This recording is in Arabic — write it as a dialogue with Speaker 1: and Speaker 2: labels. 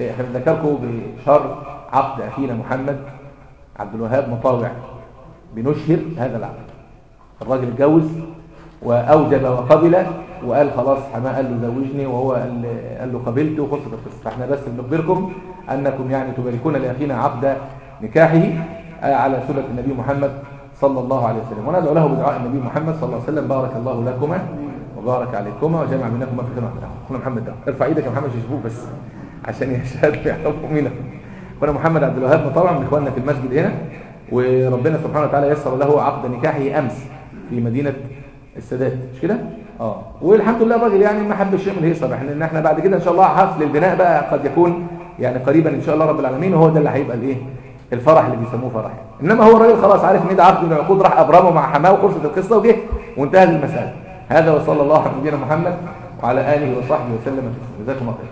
Speaker 1: إحنا بنذكركم بشر عقد أخينا محمد عبد الوهاب مطاوع بنشهر هذا العقد. الراجل اتجوز وأوجب وقبل وقال خلاص حماة قال له زوجني وهو قال له قبلت. وخلصت القصة فاحنا بس بنخبركم أنكم يعني تباركون لأخينا عقد نكاحه آه، على سنة النبي محمد صلى الله عليه وسلم. وندعو له بدعاء النبي محمد صلى الله عليه وسلم. بارك الله لكما وبارك عليكما وجمع بينكما في خير أخونا محمد ده ارفع إيدك يا محمد يشوفوك بس. عشان يشهدوا يعرفوا مين أخونا محمد عبد الوهاب طبعا من إخواننا في المسجد هنا وربنا سبحانه وتعالى يسر له عقد نكاحه أمس في مدينة السادات. مش كده؟ آه. والحمد لله الراجل يعني ما حبش يعمل هيصة. إحنا إن إحنا بعد كده إن شاء الله حفل البناء بقى قد يكون يعني قريبا إن شاء الله رب العالمين وهو ده اللي هيبقى الإيه؟ الفرح اللي بيسموه فرح. إنما هو الراجل خلاص عارف إن ده عقد من العقود راح أبرمه مع حماة وخلصت القصة وجه وانتهت المساله هذا وصلى الله على نبينا محمد وعلى آله وصحبه وسلم جزاكم الله خير